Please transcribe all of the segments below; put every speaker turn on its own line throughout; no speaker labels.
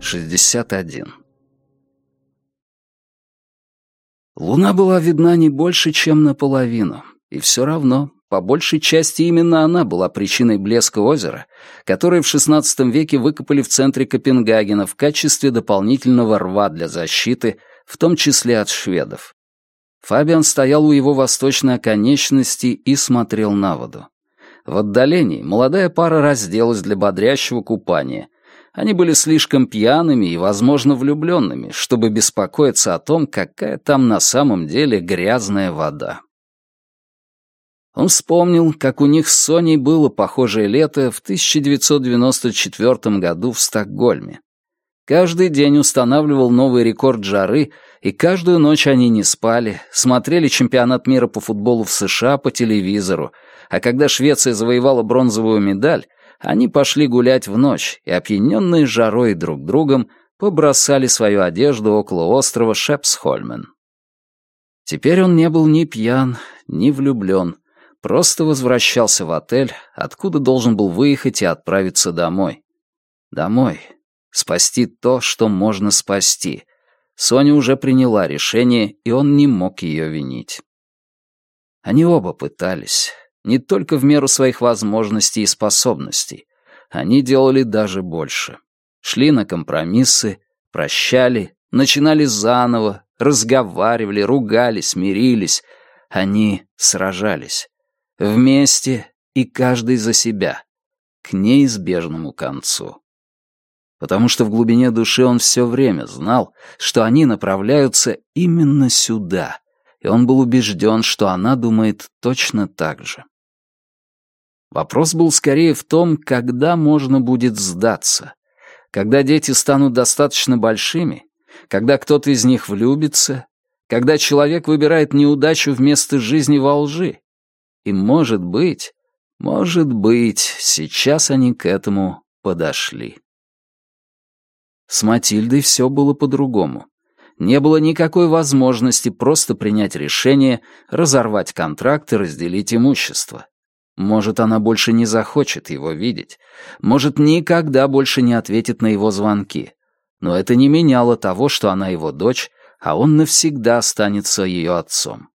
Шестьдесят один. Луна была видна не больше, чем наполовину, и все равно, по большей части именно она была причиной блеска озера, которое в XVI веке выкопали в центре Копенгагена в качестве дополнительного рва для защиты, в том числе от шведов. Фабиан стоял у его восточной оконечности и смотрел на воду. В отдалении молодая пара разделась для бодрящего купания, они были слишком пьяными и, возможно, влюбленными, чтобы беспокоиться о том, какая там на самом деле грязная вода. Он вспомнил, как у них с Соней было похожее лето в 1994 году в Стокгольме. Каждый день устанавливал новый рекорд жары, и каждую ночь они не спали, смотрели чемпионат мира по футболу в США по телевизору, а когда Швеция завоевала бронзовую медаль, они пошли гулять в ночь и, опьяненные жарой друг другом, побросали свою одежду около острова Шепсхольмен. Теперь он не был ни пьян, ни влюблен, просто возвращался в отель, откуда должен был выехать и отправиться домой. Домой. Спасти то, что можно спасти. Соня уже приняла решение, и он не мог ее винить. Они оба пытались не только в меру своих возможностей и способностей. Они делали даже больше. Шли на компромиссы, прощали, начинали заново, разговаривали, ругались, мирились. Они сражались. Вместе и каждый за себя. К неизбежному концу. Потому что в глубине души он все время знал, что они направляются именно сюда, и он был убежден, что она думает точно так же. Вопрос был скорее в том, когда можно будет сдаться. Когда дети станут достаточно большими, когда кто-то из них влюбится, когда человек выбирает неудачу вместо жизни во лжи. И, может быть, может быть, сейчас они к этому подошли. С Матильдой все было по-другому. Не было никакой возможности просто принять решение, разорвать контракт и разделить имущество. Может, она больше не захочет его видеть. Может, никогда больше не ответит на его звонки. Но это не меняло того, что она его дочь, а он навсегда останется ее отцом.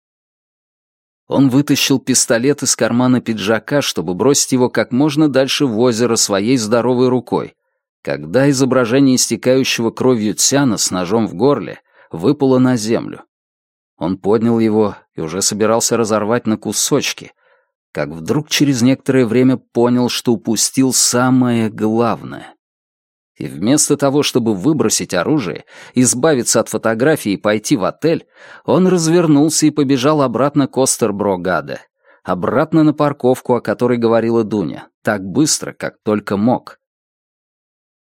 Он вытащил пистолет из кармана пиджака, чтобы бросить его как можно дальше в озеро своей здоровой рукой, когда изображение истекающего кровью Тяна с ножом в горле выпало на землю. Он поднял его и уже собирался разорвать на кусочки, как вдруг через некоторое время понял, что упустил самое главное. И вместо того, чтобы выбросить оружие, избавиться от фотографии и пойти в отель, он развернулся и побежал обратно к Остерброгаде, обратно на парковку, о которой говорила Дуня, так быстро, как только мог.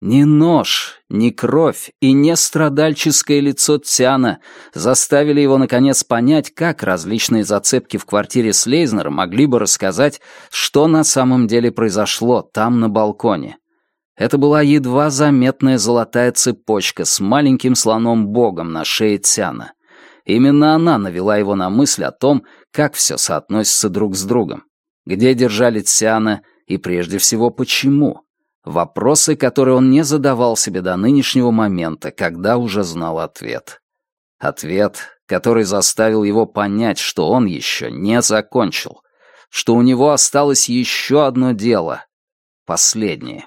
Ни нож, ни кровь и не страдальческое лицо Тяна заставили его наконец понять, как различные зацепки в квартире Слейзнера могли бы рассказать, что на самом деле произошло там на балконе. Это была едва заметная золотая цепочка с маленьким слоном-богом на шее Тяна. Именно она навела его на мысль о том, как все соотносится друг с другом. Где держали Тяна и прежде всего почему. Вопросы, которые он не задавал себе до нынешнего момента, когда уже знал ответ. Ответ, который заставил его понять, что он еще не закончил, что у него осталось еще одно дело, последнее.